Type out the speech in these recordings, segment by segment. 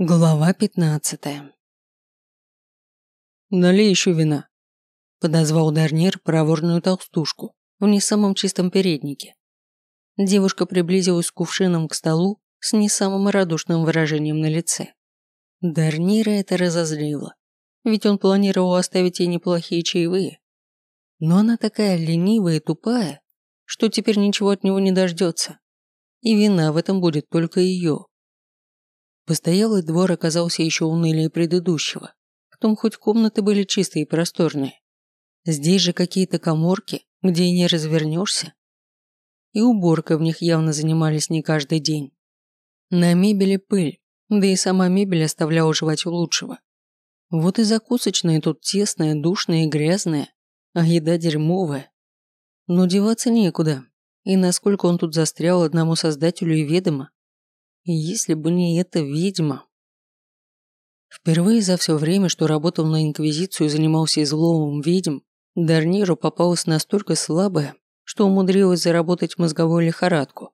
Глава пятнадцатая «Налей еще вина», – подозвал Дарнир проворную толстушку в не самом чистом переднике. Девушка приблизилась с кувшином к столу с не самым радушным выражением на лице. Дарнира это разозлило, ведь он планировал оставить ей неплохие чаевые. Но она такая ленивая и тупая, что теперь ничего от него не дождется. И вина в этом будет только ее. Постоялый двор оказался еще унылее предыдущего. Потом хоть комнаты были чистые и просторные. Здесь же какие-то коморки, где и не развернешься. И уборкой в них явно занимались не каждый день. На мебели пыль, да и сама мебель оставляла желать лучшего. Вот и закусочная тут тесная, душная и грязная, а еда дерьмовая. Но деваться некуда, и насколько он тут застрял одному создателю и ведомо. Если бы не эта ведьма. Впервые за все время, что работал на Инквизицию и занимался изловом ведьм, Дарниру попалась настолько слабая, что умудрилась заработать мозговую лихорадку.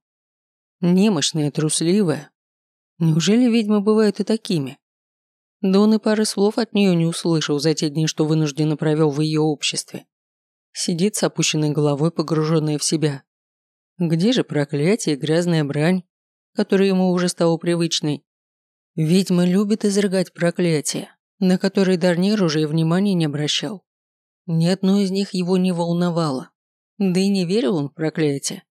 Немощная, трусливая. Неужели ведьмы бывают и такими? Да он и пары слов от нее не услышал за те дни, что вынужденно провел в ее обществе. Сидит с опущенной головой, погруженная в себя. Где же проклятие и грязная брань? Которая ему уже стала привычной. Ведьма любит изрыгать проклятия, на которые Дарнир уже и внимания не обращал. Ни одно из них его не волновало. Да и не верил он в проклятие.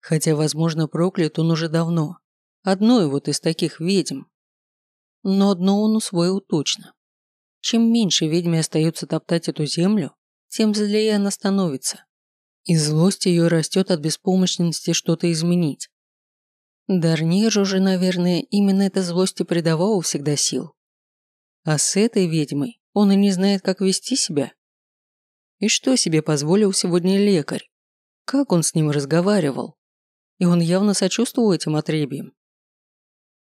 Хотя, возможно, проклят он уже давно. Одной вот из таких ведьм. Но одно он усвоил точно. Чем меньше ведьме остается топтать эту землю, тем злее она становится. И злость ее растет от беспомощности что-то изменить. Дарниру же, наверное, именно эта злость и придавала всегда сил. А с этой ведьмой он и не знает, как вести себя. И что себе позволил сегодня лекарь? Как он с ним разговаривал? И он явно сочувствовал этим отребиям.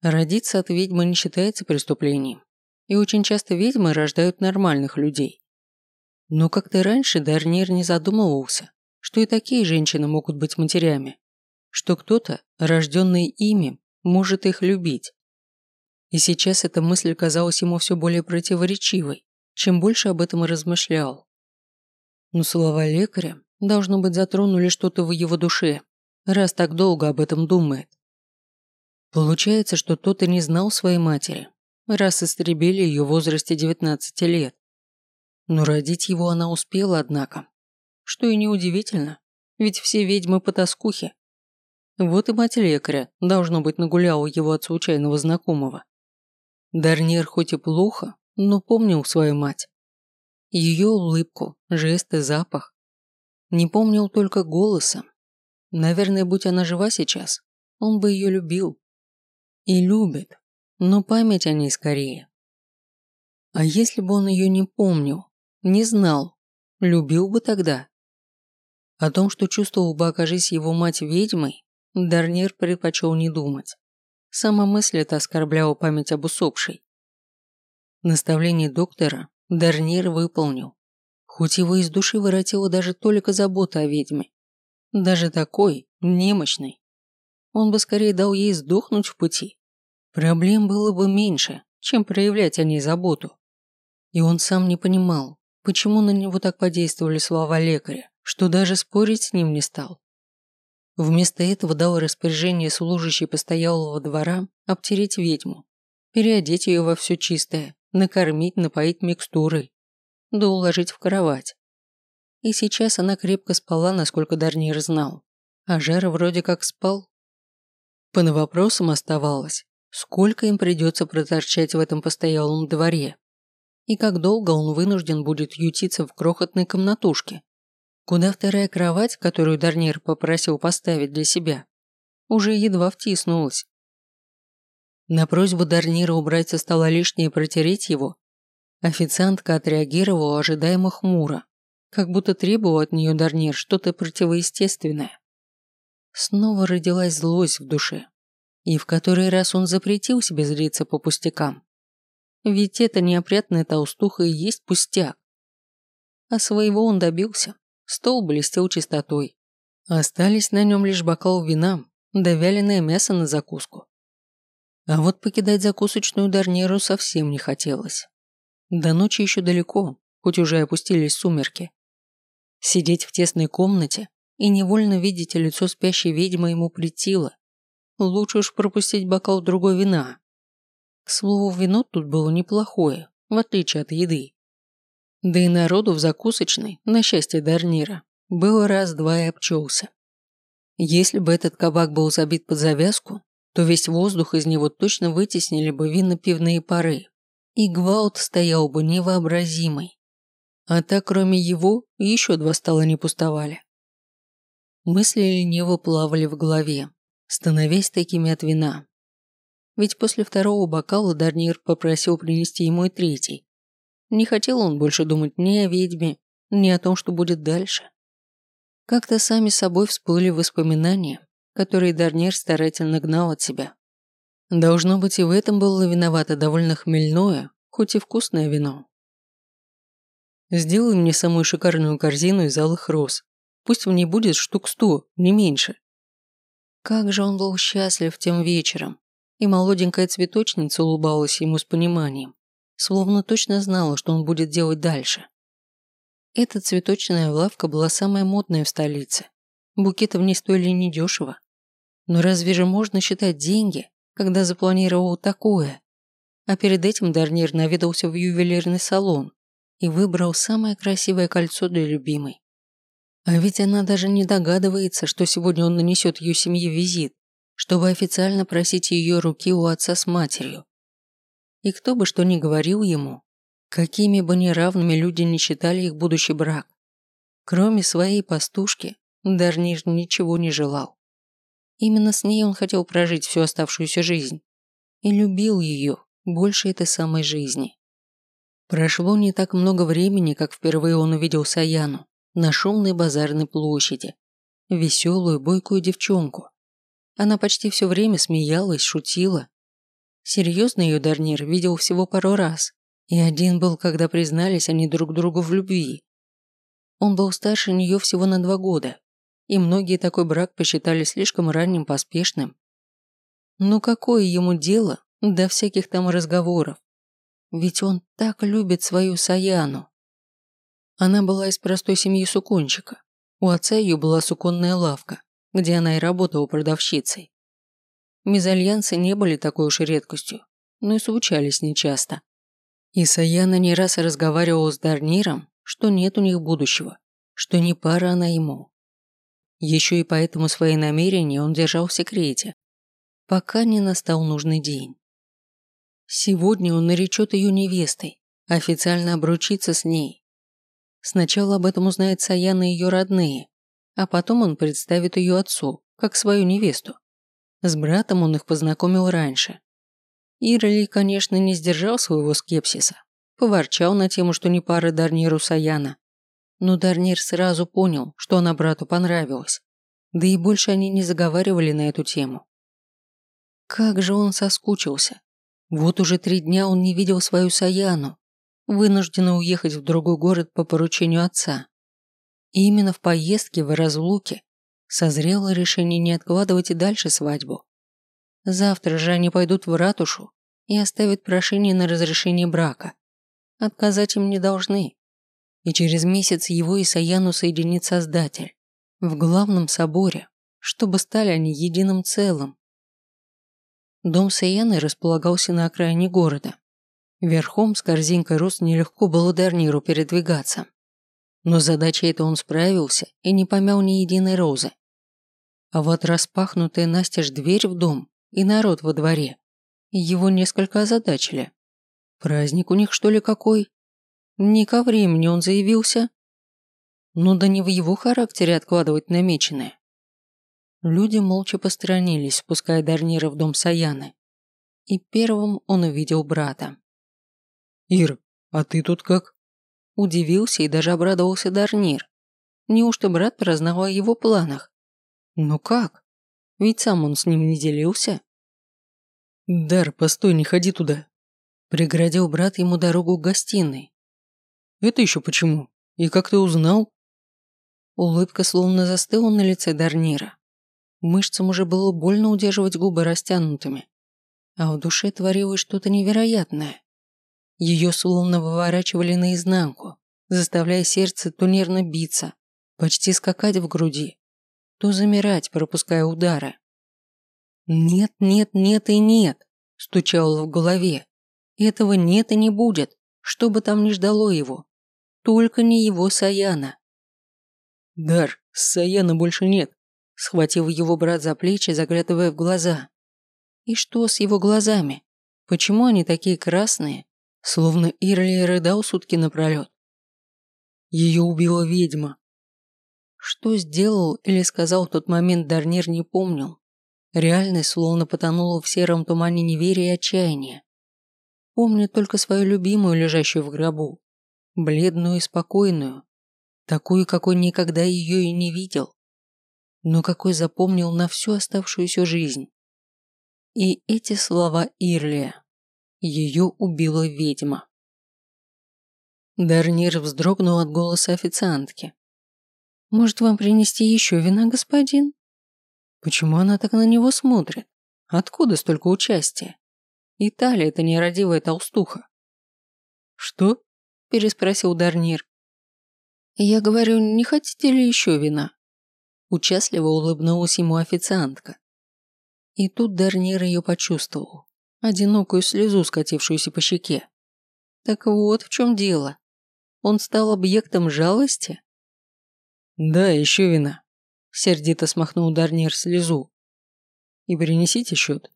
Родиться от ведьмы не считается преступлением. И очень часто ведьмы рождают нормальных людей. Но как-то раньше Дарнир не задумывался, что и такие женщины могут быть матерями что кто-то, рожденный ими, может их любить. И сейчас эта мысль казалась ему все более противоречивой, чем больше об этом и размышлял. Но слова лекаря, должно быть, затронули что-то в его душе, раз так долго об этом думает. Получается, что тот и не знал своей матери, раз истребили ее в возрасте 19 лет. Но родить его она успела, однако. Что и неудивительно, ведь все ведьмы по тоскухе. Вот и мать лекаря, должно быть, нагуляла его от случайного знакомого. Дарнир хоть и плохо, но помнил свою мать. Ее улыбку, жесты, запах. Не помнил только голоса. Наверное, будь она жива сейчас, он бы ее любил. И любит, но память о ней скорее. А если бы он ее не помнил, не знал, любил бы тогда? О том, что чувствовал бы, окажись его мать ведьмой, Дарнир предпочел не думать. Сама мысль эта оскорбляла память об усопшей. Наставление доктора Дарнир выполнил. Хоть его из души воротила даже только забота о ведьме. Даже такой, немощной. Он бы скорее дал ей сдохнуть в пути. Проблем было бы меньше, чем проявлять о ней заботу. И он сам не понимал, почему на него так подействовали слова лекаря, что даже спорить с ним не стал. Вместо этого дал распоряжение служащей постоялого двора обтереть ведьму, переодеть ее во все чистое, накормить, напоить микстурой, да уложить в кровать. И сейчас она крепко спала, насколько Дарнир знал, а Жара вроде как спал. По вопросам оставалось, сколько им придется проторчать в этом постоялом дворе, и как долго он вынужден будет ютиться в крохотной комнатушке, куда вторая кровать, которую Дарнир попросил поставить для себя, уже едва втиснулась. На просьбу Дарнира убрать со стола лишнее и протереть его, официантка отреагировала ожидаемо хмуро, как будто требовал от нее Дарнир что-то противоестественное. Снова родилась злость в душе, и в который раз он запретил себе злиться по пустякам. Ведь эта неопрятная толстуха и есть пустяк. А своего он добился. Стол блестел чистотой. Остались на нем лишь бокал вина, да вяленое мясо на закуску. А вот покидать закусочную Дарниру совсем не хотелось. До ночи еще далеко, хоть уже опустились сумерки. Сидеть в тесной комнате и невольно видеть лицо спящей ведьмы ему притило. Лучше уж пропустить бокал другой вина. К слову, вино тут было неплохое, в отличие от еды. Да и народу в закусочной, на счастье Дарнира, было раз-два и обчелся. Если бы этот кабак был забит под завязку, то весь воздух из него точно вытеснили бы винно-пивные пары, и гвалт стоял бы невообразимый. А так, кроме его, еще два стола не пустовали. Мысли лениво плавали в голове, становясь такими от вина. Ведь после второго бокала Дарнир попросил принести ему и третий. Не хотел он больше думать ни о ведьме, ни о том, что будет дальше. Как-то сами собой всплыли воспоминания, которые Дарнир старательно гнал от себя. Должно быть, и в этом было виновато довольно хмельное, хоть и вкусное вино. Сделай мне самую шикарную корзину из алых роз. Пусть в ней будет штук сто, не меньше. Как же он был счастлив тем вечером, и молоденькая цветочница улыбалась ему с пониманием, словно точно знала, что он будет делать дальше. Эта цветочная лавка была самая модная в столице. Букеты в ней стоили недешево. Но разве же можно считать деньги, когда запланировал такое? А перед этим Дарнир наведался в ювелирный салон и выбрал самое красивое кольцо для любимой. А ведь она даже не догадывается, что сегодня он нанесет ее семье визит, чтобы официально просить ее руки у отца с матерью. И кто бы что ни говорил ему, какими бы неравными люди не считали их будущий брак, кроме своей пастушки, Дарнир ничего не желал. Именно с ней он хотел прожить всю оставшуюся жизнь. И любил ее больше этой самой жизни. Прошло не так много времени, как впервые он увидел Саяну на шумной базарной площади. Веселую, бойкую девчонку. Она почти все время смеялась, шутила. Серьезно ее Дарнир видел всего пару раз. И один был, когда признались они друг другу в любви. Он был старше нее всего на два года, и многие такой брак посчитали слишком ранним поспешным. Но какое ему дело до всяких там разговоров? Ведь он так любит свою Саяну. Она была из простой семьи сукончика. У отца ее была суконная лавка, где она и работала продавщицей. Мезальянсы не были такой уж редкостью, но и случались нечасто. И Саяна не раз разговаривала с Дарниром, что нет у них будущего, что не пара она ему. Еще и поэтому свои намерения он держал в секрете, пока не настал нужный день. Сегодня он наречет ее невестой, официально обручится с ней. Сначала об этом узнает Саяна и ее родные, а потом он представит ее отцу, как свою невесту. С братом он их познакомил раньше. Ирли, конечно, не сдержал своего скепсиса, поворчал на тему, что не пара Дарниру Саяна, но Дарнир сразу понял, что она брату понравилась. Да и больше они не заговаривали на эту тему. Как же он соскучился. Вот уже три дня он не видел свою Саяну, вынуждена уехать в другой город по поручению отца. И именно в поездке в разлуке созрело решение не откладывать и дальше свадьбу. Завтра же они пойдут в ратушу и оставят прошение на разрешение брака. Отказать им не должны и через месяц его и Саяну соединит Создатель в главном соборе, чтобы стали они единым целым. Дом Саяны располагался на окраине города. Верхом с корзинкой роз нелегко было Дарниру передвигаться. Но с задачей этой он справился и не помял ни единой розы. А вот распахнутая настежь дверь в дом и народ во дворе его несколько озадачили. Праздник у них что ли какой? Не ко времени он заявился. Но да не в его характере откладывать намеченное. Люди молча посторонились, пуская Дарнира в дом Саяны. И первым он увидел брата. «Ир, а ты тут как?» Удивился и даже обрадовался Дарнир. Неужто брат прознал о его планах? Ну как? Ведь сам он с ним не делился. «Дар, постой, не ходи туда!» Преградил брат ему дорогу к гостиной, это еще почему? И как ты узнал? Улыбка словно застыла на лице Дарнира. Мышцам уже было больно удерживать губы растянутыми. а в душе творилось что-то невероятное. Ее словно выворачивали наизнанку, заставляя сердце то нервно биться, почти скакать в груди, то замирать, пропуская удары. «Нет, нет, нет и нет!» – стучало в голове. «Этого нет и не будет, что бы там ни ждало его. Только не его Саяна». «Дар, Саяна больше нет», – схватил его брат за плечи, заглядывая в глаза. «И что с его глазами? Почему они такие красные, словно Ирли рыдал сутки напролет?» Ее убила ведьма. Что сделал или сказал в тот момент Дарнир не помнил. Реальность словно потонула в сером тумане неверия и отчаяния. Помню только свою любимую, лежащую в гробу. Бледную и спокойную. Такую, какой никогда ее и не видел. Но какой запомнил на всю оставшуюся жизнь. И эти слова Ирлия. Ее убила ведьма. Дарнир вздрогнул от голоса официантки. «Может, вам принести еще вина, господин?» Почему она так на него смотрит? Откуда столько участия? Италия – это нерадивая толстуха. «Что?» – переспросил Дарнир. «Я говорю, не хотите ли еще вина?» Участливо улыбнулась ему официантка. И тут Дарнир ее почувствовал. Одинокую слезу, скатившуюся по щеке. Так вот в чем дело. Он стал объектом жалости? Да, еще вина. Сердито смахнул Дарнир слезу. «И принесите счет».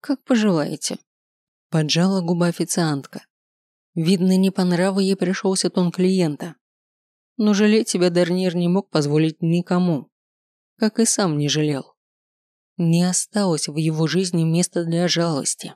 «Как пожелаете». Поджала губа официантка. Видно, не по нраву ей пришелся тон клиента. Но жалеть себя Дарнир не мог позволить никому. Как и сам не жалел. Не осталось в его жизни места для жалости.